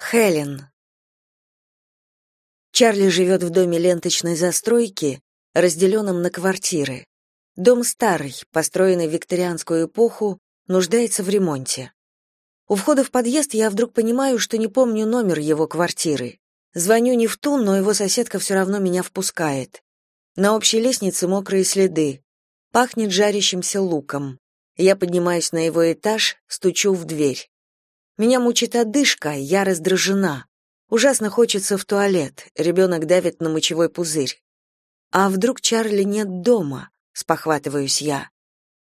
Хелен. Чарли живет в доме ленточной застройки, разделенном на квартиры. Дом старый, построенный в викторианскую эпоху, нуждается в ремонте. У входа в подъезд я вдруг понимаю, что не помню номер его квартиры. Звоню не в ту, но его соседка все равно меня впускает. На общей лестнице мокрые следы. Пахнет жарящимся луком. Я поднимаюсь на его этаж, стучу в дверь. Меня мучит одышка, я раздражена. Ужасно хочется в туалет, ребенок давит на мочевой пузырь. А вдруг Чарли нет дома? Спохватываюсь я.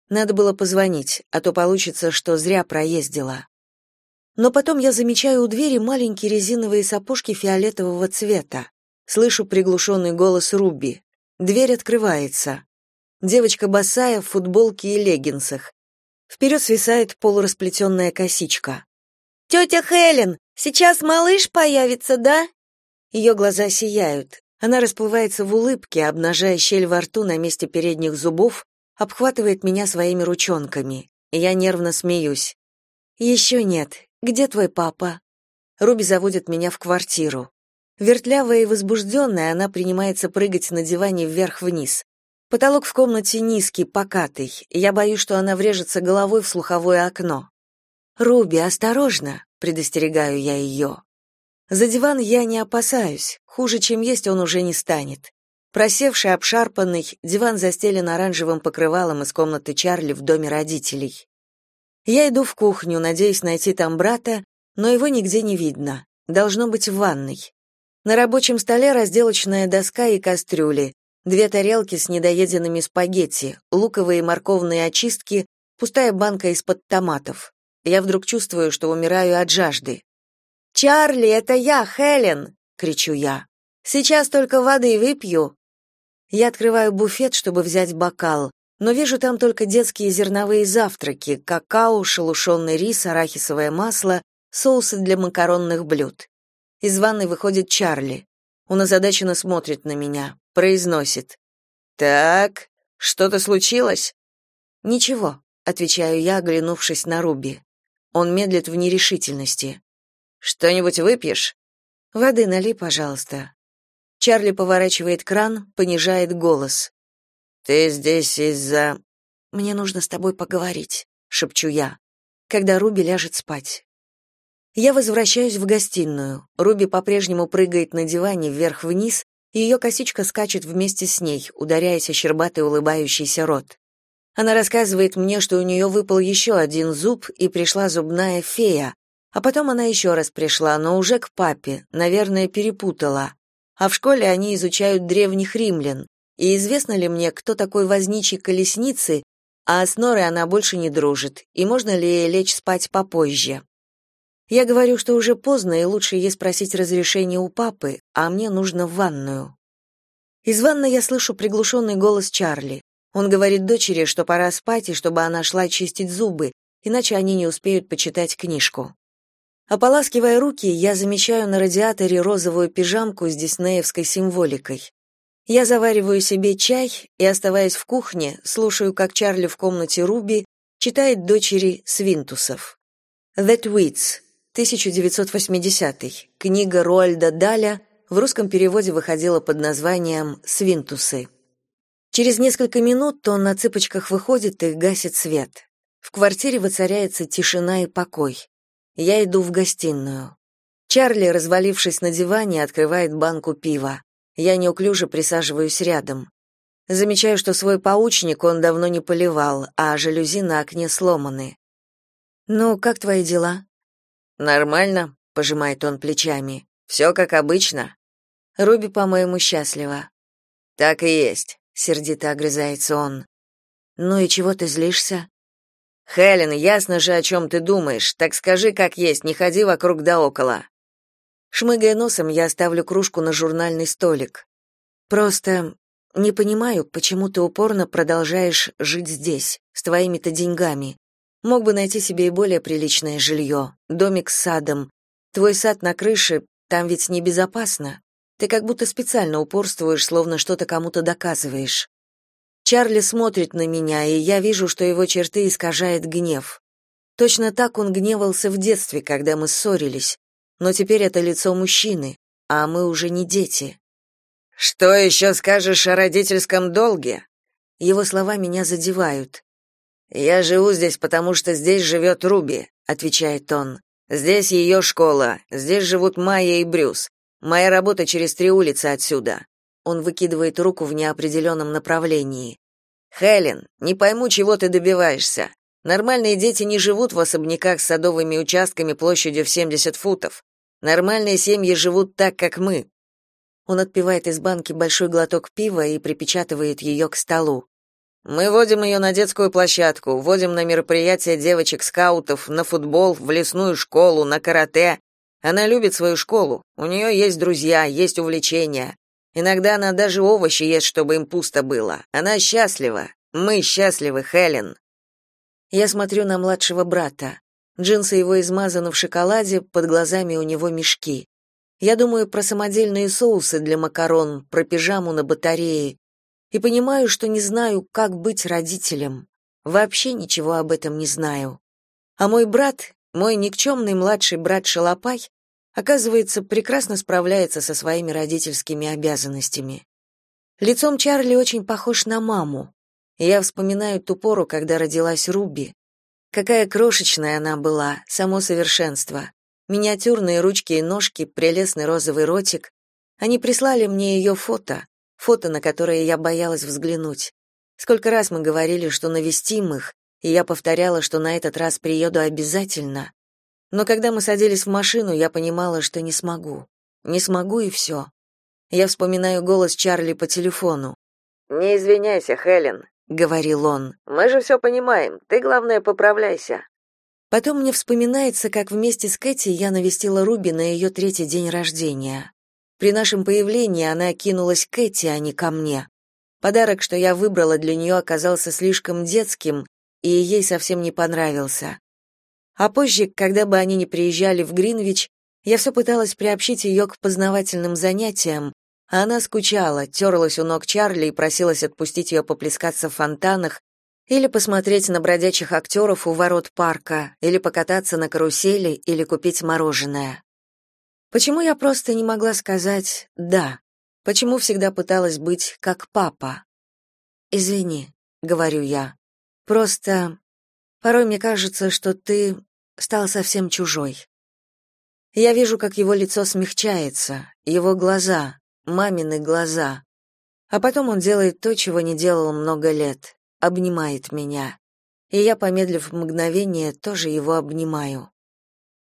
Надо было позвонить, а то получится, что зря проездила. Но потом я замечаю у двери маленькие резиновые сапожки фиолетового цвета. Слышу приглушенный голос Руби. Дверь открывается. Девочка босая в футболке и леггинсах. Вперед свисает полурасплетенная косичка. «Тетя Хелен, сейчас малыш появится, да?» Ее глаза сияют. Она расплывается в улыбке, обнажая щель во рту на месте передних зубов, обхватывает меня своими ручонками. Я нервно смеюсь. «Еще нет. Где твой папа?» Руби заводит меня в квартиру. Вертлявая и возбужденная, она принимается прыгать на диване вверх-вниз. Потолок в комнате низкий, покатый. Я боюсь, что она врежется головой в слуховое окно. «Руби, осторожно!» — предостерегаю я ее. За диван я не опасаюсь, хуже, чем есть, он уже не станет. Просевший, обшарпанный, диван застелен оранжевым покрывалом из комнаты Чарли в доме родителей. Я иду в кухню, надеясь найти там брата, но его нигде не видно. Должно быть в ванной. На рабочем столе разделочная доска и кастрюли, две тарелки с недоеденными спагетти, луковые и морковные очистки, пустая банка из-под томатов. Я вдруг чувствую, что умираю от жажды. «Чарли, это я, Хелен!» — кричу я. «Сейчас только воды выпью». Я открываю буфет, чтобы взять бокал, но вижу там только детские зерновые завтраки, какао, шелушенный рис, арахисовое масло, соусы для макаронных блюд. Из ванной выходит Чарли. Он озадаченно смотрит на меня, произносит. «Так, что-то случилось?» «Ничего», — отвечаю я, оглянувшись на Руби. Он медлит в нерешительности. Что-нибудь выпьешь? Воды налей, пожалуйста. Чарли поворачивает кран, понижает голос. Ты здесь из-за Мне нужно с тобой поговорить, шепчу я, когда Руби ляжет спать. Я возвращаюсь в гостиную. Руби по-прежнему прыгает на диване вверх-вниз, и ее косичка скачет вместе с ней, ударяясь о щербатый улыбающийся рот. Она рассказывает мне, что у нее выпал еще один зуб и пришла зубная фея, а потом она еще раз пришла, но уже к папе, наверное, перепутала. А в школе они изучают древних римлян. И известно ли мне, кто такой возничий колесницы, а с Норой она больше не дружит, и можно ли ей лечь спать попозже. Я говорю, что уже поздно, и лучше ей спросить разрешения у папы, а мне нужно в ванную. Из ванной я слышу приглушенный голос Чарли. Он говорит дочери, что пора спать и чтобы она шла чистить зубы, иначе они не успеют почитать книжку. Ополаскивая руки, я замечаю на радиаторе розовую пижамку с диснеевской символикой. Я завариваю себе чай и, оставаясь в кухне, слушаю, как Чарли в комнате Руби читает дочери Свинтусов. «The Tweets», 1980 книга Роальда Даля, в русском переводе выходила под названием «Свинтусы». Через несколько минут он на цыпочках выходит и гасит свет. В квартире воцаряется тишина и покой. Я иду в гостиную. Чарли, развалившись на диване, открывает банку пива. Я неуклюже присаживаюсь рядом. Замечаю, что свой паучник он давно не поливал, а жалюзи на окне сломаны. «Ну, как твои дела?» «Нормально», — пожимает он плечами. «Все как обычно». Руби, по-моему, счастлива. «Так и есть сердито огрызается он. Ну и чего ты злишься? Хелен, ясно же, о чем ты думаешь. Так скажи, как есть, не ходи вокруг да около. Шмыгая носом, я ставлю кружку на журнальный столик. Просто не понимаю, почему ты упорно продолжаешь жить здесь, с твоими-то деньгами. Мог бы найти себе и более приличное жилье, домик с садом. Твой сад на крыше, там ведь небезопасно. Ты как будто специально упорствуешь, словно что-то кому-то доказываешь. Чарли смотрит на меня, и я вижу, что его черты искажает гнев. Точно так он гневался в детстве, когда мы ссорились. но теперь это лицо мужчины, а мы уже не дети. Что еще скажешь о родительском долге? Его слова меня задевают. Я живу здесь, потому что здесь живет Руби, отвечает он. Здесь ее школа, здесь живут Майя и Брюс. Моя работа через три улицы отсюда. Он выкидывает руку в неопределенном направлении. Хелен, не пойму, чего ты добиваешься. Нормальные дети не живут в особняках с садовыми участками площадью в 70 футов. Нормальные семьи живут так, как мы. Он отпивает из банки большой глоток пива и припечатывает ее к столу. Мы водим ее на детскую площадку, водим на мероприятия девочек-скаутов, на футбол, в лесную школу, на карате. Она любит свою школу. У нее есть друзья, есть увлечения. Иногда она даже овощи ест, чтобы им пусто было. Она счастлива. Мы счастливы, Хелен. Я смотрю на младшего брата. Джинсы его измазаны в шоколаде, под глазами у него мешки. Я думаю про самодельные соусы для макарон, про пижаму на батарее. И понимаю, что не знаю, как быть родителем. Вообще ничего об этом не знаю. А мой брат, мой никчемный младший брат Шалопай, оказывается, прекрасно справляется со своими родительскими обязанностями. Лицом Чарли очень похож на маму. Я вспоминаю ту пору, когда родилась Руби. Какая крошечная она была, само совершенство. Миниатюрные ручки и ножки, прелестный розовый ротик. Они прислали мне ее фото, фото, на которое я боялась взглянуть. Сколько раз мы говорили, что навестим их, и я повторяла, что на этот раз приеду обязательно. Но когда мы садились в машину, я понимала, что не смогу. Не смогу и все. Я вспоминаю голос Чарли по телефону. «Не извиняйся, Хелен», — говорил он. «Мы же все понимаем. Ты, главное, поправляйся». Потом мне вспоминается, как вместе с Кэти я навестила Руби на ее третий день рождения. При нашем появлении она кинулась к Кэти, а не ко мне. Подарок, что я выбрала для нее, оказался слишком детским, и ей совсем не понравился. А позже, когда бы они не приезжали в Гринвич, я все пыталась приобщить ее к познавательным занятиям, а она скучала, терлась у ног Чарли и просилась отпустить ее поплескаться в фонтанах или посмотреть на бродячих актеров у ворот парка, или покататься на карусели, или купить мороженое. Почему я просто не могла сказать «да»? Почему всегда пыталась быть как папа? «Извини», — говорю я. «Просто порой мне кажется, что ты стал совсем чужой. Я вижу, как его лицо смягчается, его глаза, мамины глаза. А потом он делает то, чего не делал много лет, обнимает меня. И я, помедлив мгновение, тоже его обнимаю.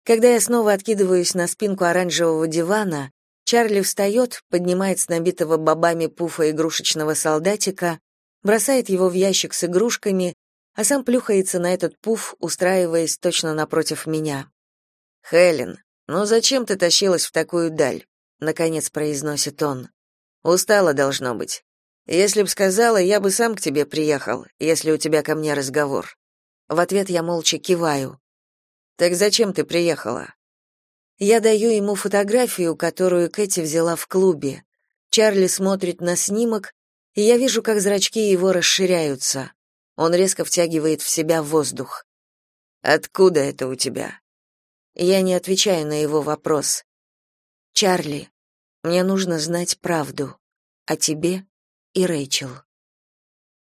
Когда я снова откидываюсь на спинку оранжевого дивана, Чарли встает, поднимает с набитого бобами пуфа игрушечного солдатика, бросает его в ящик с игрушками а сам плюхается на этот пуф, устраиваясь точно напротив меня. «Хелен, ну зачем ты тащилась в такую даль?» — наконец произносит он. «Устала, должно быть. Если б сказала, я бы сам к тебе приехал, если у тебя ко мне разговор». В ответ я молча киваю. «Так зачем ты приехала?» Я даю ему фотографию, которую Кэти взяла в клубе. Чарли смотрит на снимок, и я вижу, как зрачки его расширяются. Он резко втягивает в себя воздух. Откуда это у тебя? Я не отвечаю на его вопрос. Чарли, мне нужно знать правду о тебе и Рэйчел.